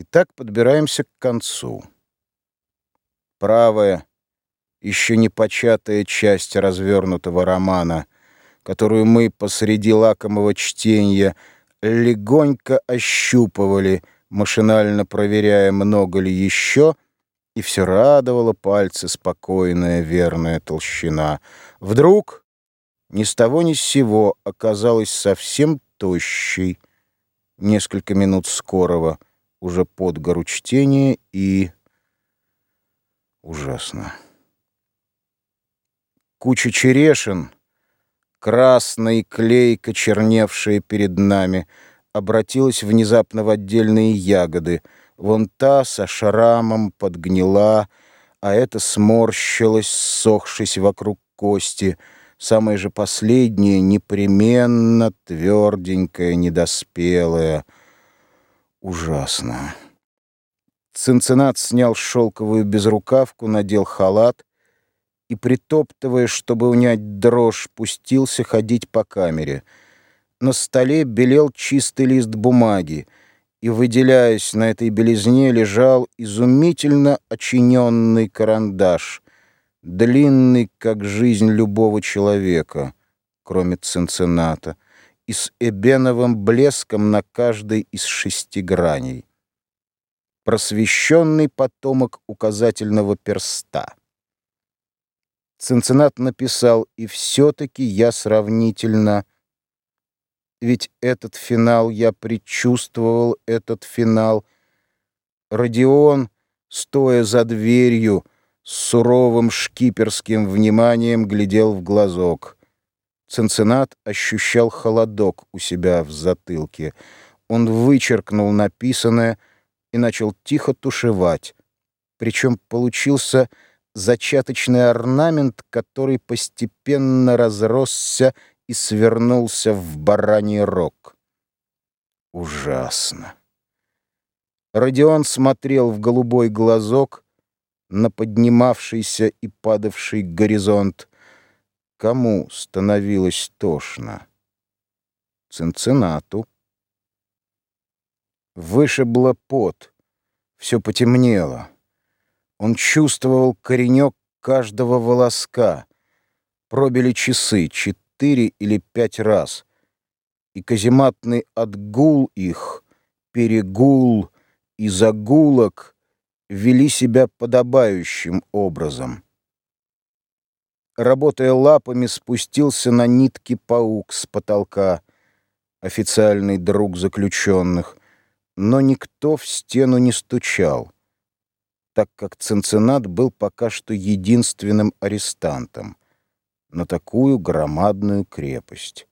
Итак, подбираемся к концу. Правая, еще не початая часть развернутого романа, которую мы посреди лакомого чтения легонько ощупывали, машинально проверяя, много ли еще, и все радовало пальцы спокойная верная толщина. Вдруг ни с того ни с сего оказалась совсем тощей, несколько минут скорого, уже под гору чтения и... Ужасно. Куча черешин, красной клейко черневшая перед нами, обратилась внезапно в отдельные ягоды. Вон та со шрамом подгнила, а эта сморщилась, сохшись вокруг кости. Самая же последняя, непременно тверденькая, недоспелая — ужасно. Цинциннат снял шелковую безрукавку, надел халат и, притоптывая, чтобы унять дрожь, пустился ходить по камере. На столе белел чистый лист бумаги, и, выделяясь на этой белизне, лежал изумительно очиненный карандаш, длинный, как жизнь любого человека, кроме Цинцинната и с эбеновым блеском на каждой из шести граней. Просвещенный потомок указательного перста. Цинциннат написал, и все-таки я сравнительно... Ведь этот финал, я предчувствовал этот финал. Родион, стоя за дверью, с суровым шкиперским вниманием глядел в глазок — Ценцинат ощущал холодок у себя в затылке. Он вычеркнул написанное и начал тихо тушевать. Причем получился зачаточный орнамент, который постепенно разросся и свернулся в бараний рог. Ужасно. Родион смотрел в голубой глазок на поднимавшийся и падавший горизонт, Кому становилось тошно? Цинциннату. Вышибло пот, все потемнело. Он чувствовал коренек каждого волоска. Пробили часы четыре или пять раз. И казематный отгул их, перегул и загулок вели себя подобающим образом — работая лапами, спустился на нитки паук с потолка, официальный друг заключенных, но никто в стену не стучал, так как Цинциннат был пока что единственным арестантом на такую громадную крепость.